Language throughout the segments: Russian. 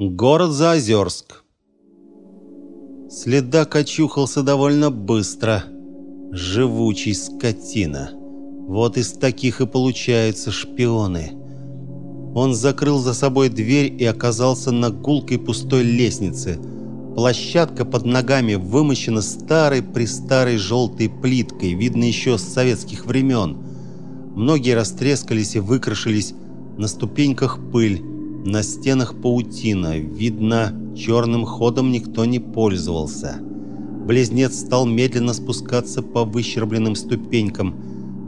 Город Заозерск. Следак очухался довольно быстро. Живучий скотина. Вот из таких и получаются шпионы. Он закрыл за собой дверь и оказался на гулкой пустой лестнице. Площадка под ногами вымощена старой-престарой желтой плиткой, видно еще с советских времен. Многие растрескались и выкрашились, на ступеньках пыль. На стенах паутина. Видно, черным ходом никто не пользовался. Близнец стал медленно спускаться по выщербленным ступенькам.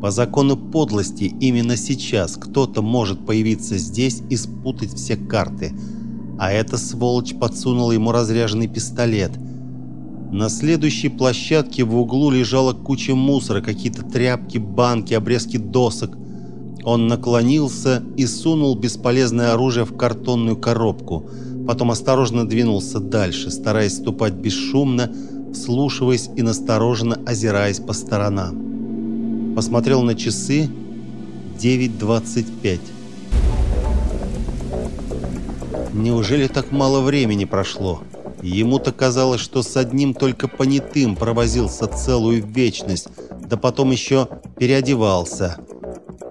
По закону подлости, именно сейчас кто-то может появиться здесь и спутать все карты. А эта сволочь подсунула ему разряженный пистолет. На следующей площадке в углу лежала куча мусора, какие-то тряпки, банки, обрезки досок – он наклонился и сунул бесполезное оружие в картонную коробку. Потом осторожно двинулся дальше, стараясь ступать бесшумно, вслушиваясь и настороженно озираясь по сторонам. Посмотрел на часы 9.25. Неужели так мало времени прошло? Ему-то казалось, что с одним только понятым провозился целую вечность, да потом еще переодевался.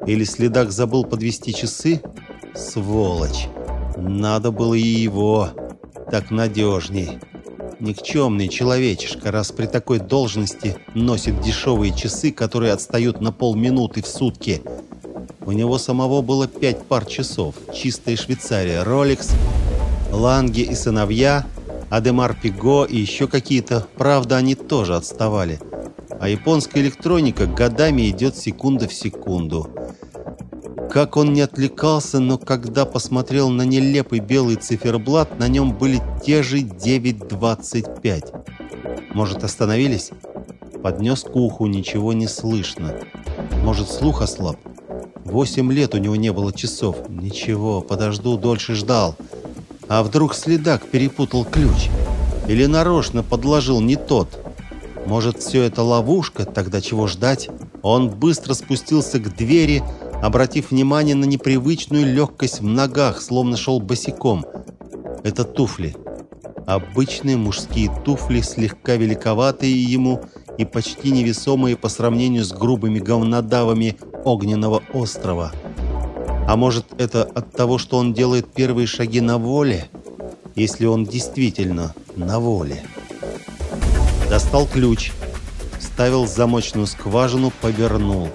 Или следак забыл подвести часы? Сволочь! Надо было и его. Так надежней. Никчемный человечишка, раз при такой должности носит дешевые часы, которые отстают на полминуты в сутки. У него самого было пять пар часов. Чистая Швейцария, Rolex, Ланге и сыновья, Адемар Пиго и еще какие-то. Правда, они тоже отставали. А японская электроника годами идет секунда в секунду. Как он не отвлекался, но когда посмотрел на нелепый белый циферблат, на нем были те же 9.25. Может, остановились? Поднес к уху, ничего не слышно. Может, слух ослаб? Восемь лет у него не было часов. Ничего, подожду, дольше ждал. А вдруг следак перепутал ключ? Или нарочно подложил не тот? Может, все это ловушка? Тогда чего ждать? Он быстро спустился к двери, обратив внимание на непривычную легкость в ногах, словно шел босиком. Это туфли. Обычные мужские туфли, слегка великоватые ему и почти невесомые по сравнению с грубыми говнодавами огненного острова. А может, это от того, что он делает первые шаги на воле? Если он действительно на воле. Достал ключ, вставил замочную скважину, повернул.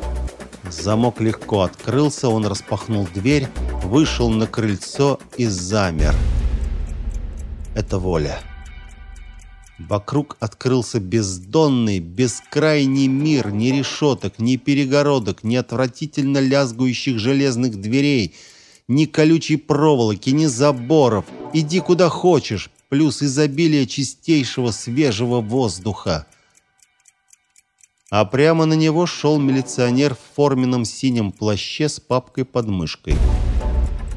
Замок легко открылся, он распахнул дверь, вышел на крыльцо и замер. Это воля. Вокруг открылся бездонный, бескрайний мир, ни решеток, ни перегородок, ни отвратительно лязгующих железных дверей, ни колючей проволоки, ни заборов. Иди куда хочешь, плюс изобилие чистейшего свежего воздуха а прямо на него шел милиционер в форменном синем плаще с папкой под мышкой.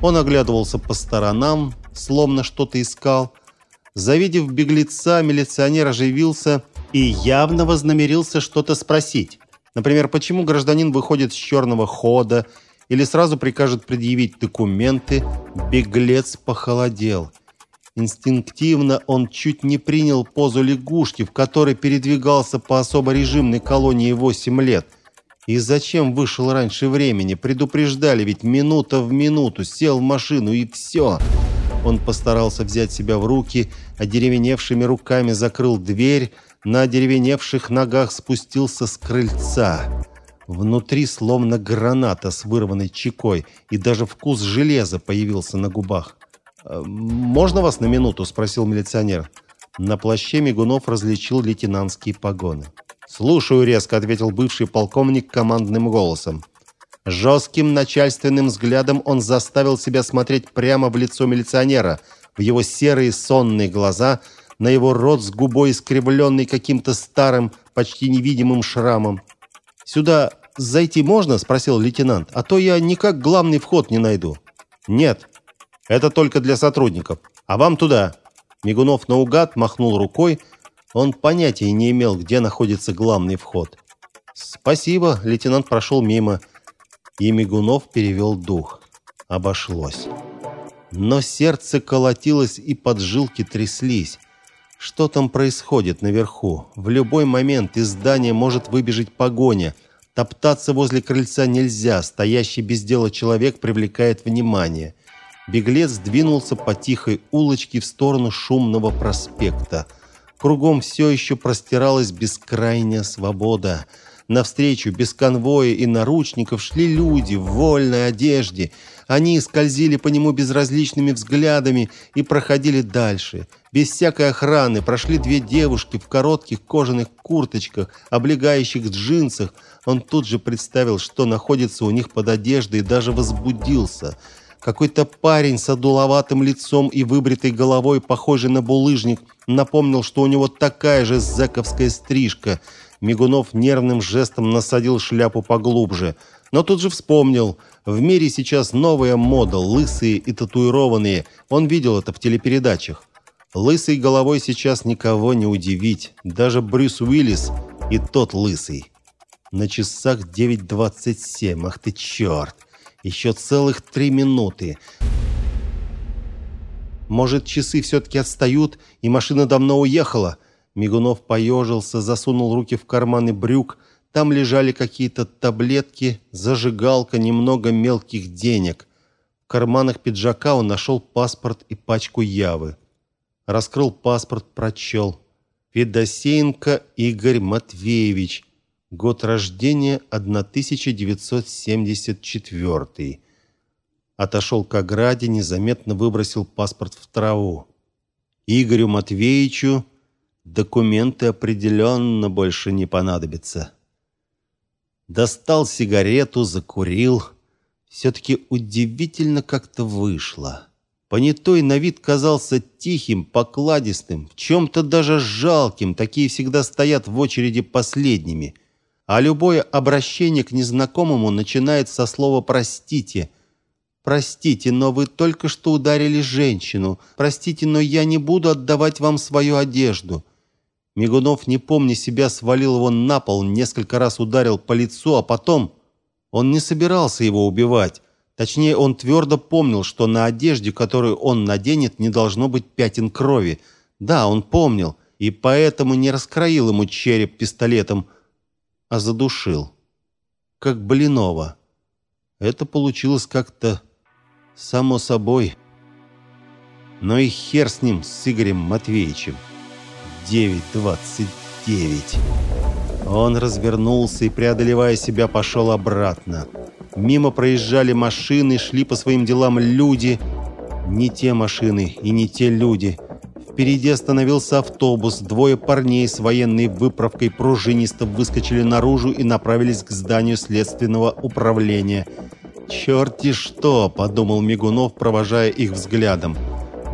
Он оглядывался по сторонам, словно что-то искал. Завидев беглеца, милиционер оживился и явно вознамерился что-то спросить. Например, почему гражданин выходит с черного хода или сразу прикажет предъявить документы. Беглец похолодел – Инстинктивно он чуть не принял позу лягушки, в которой передвигался по особо режимной колонии 8 лет. И зачем вышел раньше времени? Предупреждали ведь минута в минуту, сел в машину и все. Он постарался взять себя в руки, одеревеневшими руками закрыл дверь, на деревеневших ногах спустился с крыльца. Внутри словно граната с вырванной чекой, и даже вкус железа появился на губах. «Можно вас на минуту?» – спросил милиционер. На плаще Мигунов различил лейтенантские погоны. «Слушаю резко», – ответил бывший полковник командным голосом. Жестким начальственным взглядом он заставил себя смотреть прямо в лицо милиционера, в его серые сонные глаза, на его рот с губой искривленный каким-то старым, почти невидимым шрамом. «Сюда зайти можно?» – спросил лейтенант. «А то я никак главный вход не найду». «Нет», это только для сотрудников. А вам туда. Мигунов наугад махнул рукой. Он понятия не имел, где находится главный вход. Спасибо, лейтенант прошел мимо. И Мигунов перевел дух. Обошлось. Но сердце колотилось и поджилки тряслись. Что там происходит наверху? В любой момент из здания может выбежать погоня. Топтаться возле крыльца нельзя, стоящий без дела человек привлекает внимание. Беглец двинулся по тихой улочке в сторону шумного проспекта. Кругом все еще простиралась бескрайняя свобода. Навстречу без конвоя и наручников шли люди в вольной одежде. Они скользили по нему безразличными взглядами и проходили дальше. Без всякой охраны прошли две девушки в коротких кожаных курточках, облегающих джинсах. Он тут же представил, что находится у них под одеждой и даже возбудился – какой-то парень с одуловатым лицом и выбритой головой, похожий на булыжник, напомнил, что у него такая же зэковская стрижка. Мигунов нервным жестом насадил шляпу поглубже. Но тут же вспомнил. В мире сейчас новая мода, лысые и татуированные. Он видел это в телепередачах. Лысой головой сейчас никого не удивить. Даже Брюс Уиллис и тот лысый. На часах 9.27. Ах ты черт! Еще целых три минуты. Может, часы все-таки отстают, и машина давно уехала? Мигунов поежился, засунул руки в карманы брюк. Там лежали какие-то таблетки, зажигалка, немного мелких денег. В карманах пиджака он нашел паспорт и пачку явы. Раскрыл паспорт, прочел. Федосеенко Игорь Матвеевич, Год рождения 1974. Отошел к ограде, незаметно выбросил паспорт в траву. Игорю Матвеевичу документы определенно больше не понадобятся. Достал сигарету, закурил. Все-таки удивительно как-то вышло. Понятой на вид казался тихим, покладистым, в чем-то даже жалким. Такие всегда стоят в очереди последними – а любое обращение к незнакомому начинается со слова «простите». «Простите, но вы только что ударили женщину. Простите, но я не буду отдавать вам свою одежду». Мигунов, не помня себя, свалил его на пол, несколько раз ударил по лицу, а потом... Он не собирался его убивать. Точнее, он твердо помнил, что на одежде, которую он наденет, не должно быть пятен крови. Да, он помнил, и поэтому не раскроил ему череп пистолетом, а задушил. Как Блинова. Это получилось как-то само собой. Но и хер с ним, с Игорем Матвеевичем. 9.29. Он развернулся и, преодолевая себя, пошел обратно. Мимо проезжали машины, шли по своим делам люди. Не те машины и не те люди – Впереди остановился автобус. Двое парней с военной выправкой пружинисто выскочили наружу и направились к зданию следственного управления. «Черти что!» – подумал Мигунов, провожая их взглядом.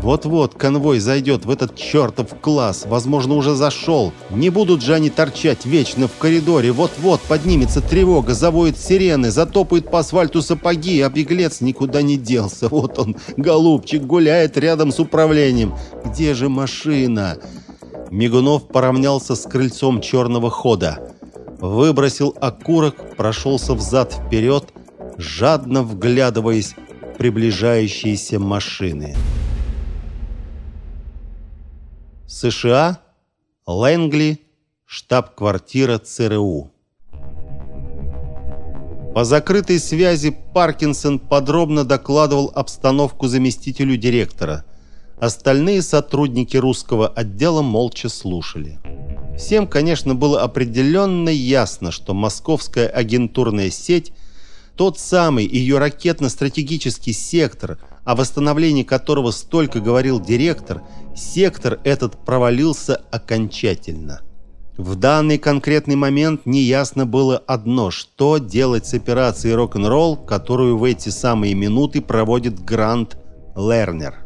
Вот-вот конвой зайдет в этот чертов класс, возможно, уже зашел. Не будут же они торчать вечно в коридоре. Вот-вот поднимется тревога, завоют сирены, затопают по асфальту сапоги, а беглец никуда не делся. Вот он, голубчик, гуляет рядом с управлением. Где же машина? Мигунов поравнялся с крыльцом черного хода. Выбросил окурок, прошелся взад-вперед, жадно вглядываясь в приближающиеся машины. США, Лэнгли, штаб-квартира ЦРУ. По закрытой связи Паркинсон подробно докладывал обстановку заместителю директора. Остальные сотрудники русского отдела молча слушали. Всем, конечно, было определенно ясно, что московская агентурная сеть – тот самый ее ракетно-стратегический сектор, о восстановлении которого столько говорил директор, сектор этот провалился окончательно. В данный конкретный момент неясно было одно, что делать с операцией рок-н-ролл, которую в эти самые минуты проводит Грант Лернер.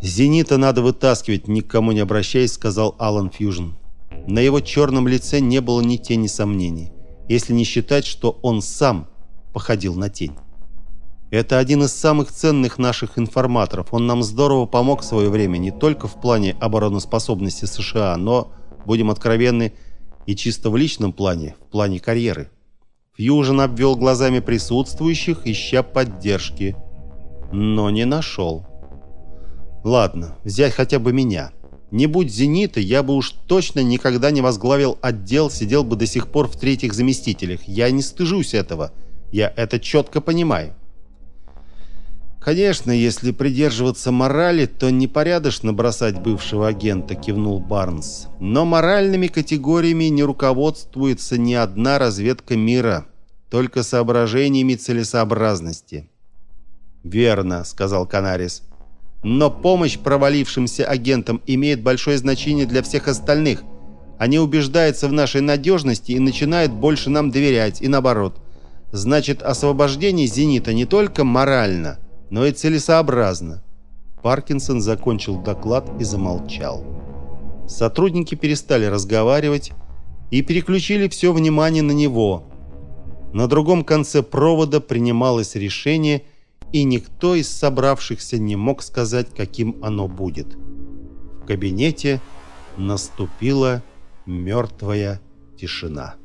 «Зенита надо вытаскивать, никому не обращаясь», — сказал Алан Фьюжн. На его черном лице не было ни тени сомнений если не считать, что он сам походил на тень. Это один из самых ценных наших информаторов. Он нам здорово помог в свое время не только в плане обороноспособности США, но, будем откровенны, и чисто в личном плане, в плане карьеры. Фьюжен обвел глазами присутствующих, ища поддержки. но не нашел. Ладно, взять хотя бы меня. Не будь «Зенита», я бы уж точно никогда не возглавил отдел, сидел бы до сих пор в третьих заместителях. Я не стыжусь этого. Я это четко понимаю. «Конечно, если придерживаться морали, то непорядочно бросать бывшего агента», — кивнул Барнс. «Но моральными категориями не руководствуется ни одна разведка мира, только соображениями целесообразности». «Верно», — сказал Канарис. «Но помощь провалившимся агентам имеет большое значение для всех остальных. Они убеждаются в нашей надежности и начинают больше нам доверять, и наоборот. Значит, освобождение «Зенита» не только морально — но и целесообразно. Паркинсон закончил доклад и замолчал. Сотрудники перестали разговаривать и переключили все внимание на него. На другом конце провода принималось решение, и никто из собравшихся не мог сказать, каким оно будет. В кабинете наступила мертвая тишина.